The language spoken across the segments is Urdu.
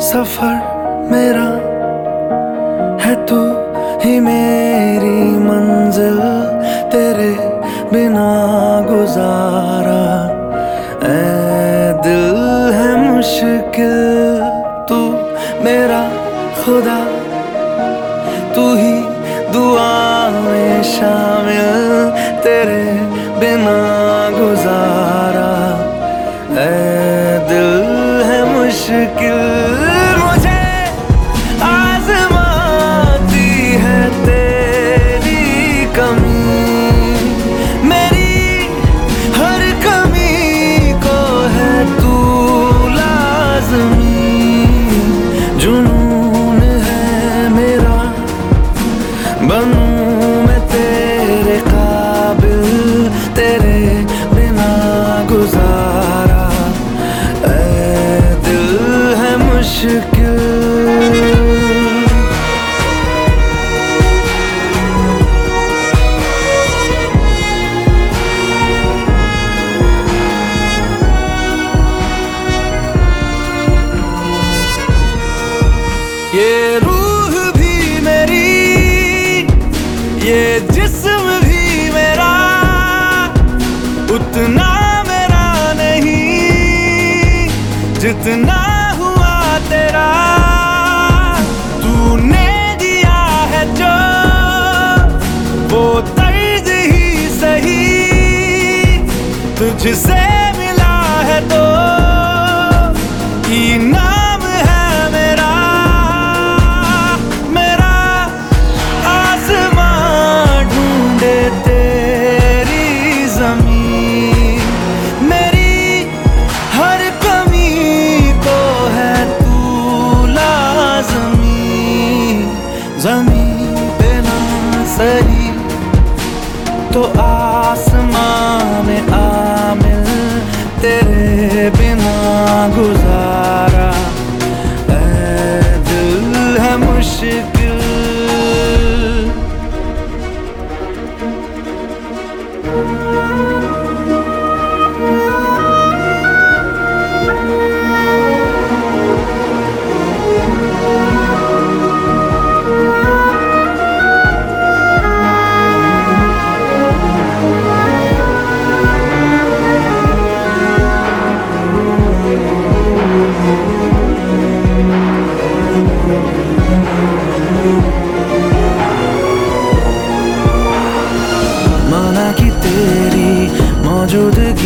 سفر میرا ہے تو ہی میری منزل، تیرے بنا گزارا۔ اے دل ہے مشکل، تو میرا خدا، تو ہی دعا میں شامل، تیرے بنا یہ روح بھی میری یہ جسم بھی میرا اتنا میرا نہیں جتنا ہوا تیرا۔ تجھ سے ملا ہے تو انعام ہے میرا میرا آسمان ڈھونڈے تیری زمین، میری ہر کمی کو ہے تو لازمی زمین پہ نہ سہی تو آسمان بنا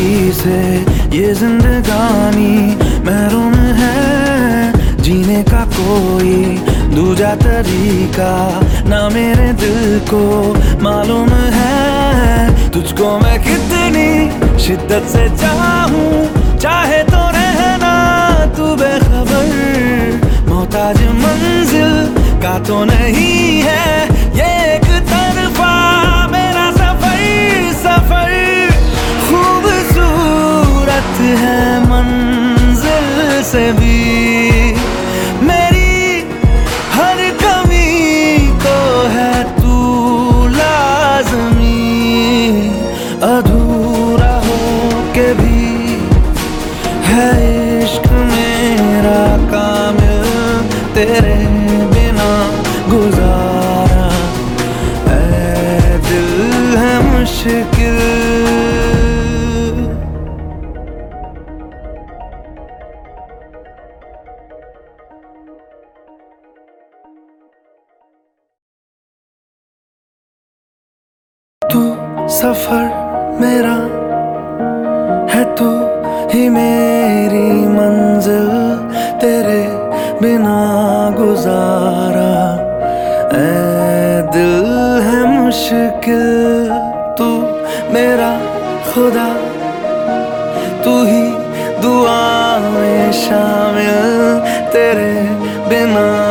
موجودگی سے یہ زندگانی محروم ہے۔ جینے کا کوئی دوجا طریقہ نہ میرے دل کو معلوم ہے۔ تجھ کو میں کتنی شدت سے چاہوں، چاہے تو رہنا تو بے خبر۔ محتاج منزل کا تو نہیں۔ بھی میری ہر کمی کو ہے تو لازمی ادھورا ہو کے بھی ہے عشق میرا کامل تیرے بنا گزارا۔ اے دل ہے مشکل سفر میرا ہے تو ہی میری منزل، تیرے بنا گزارا۔ اے دل ہے مشکل، تو میرا خدا، تو ہی دعا میں شامل، تیرے بنا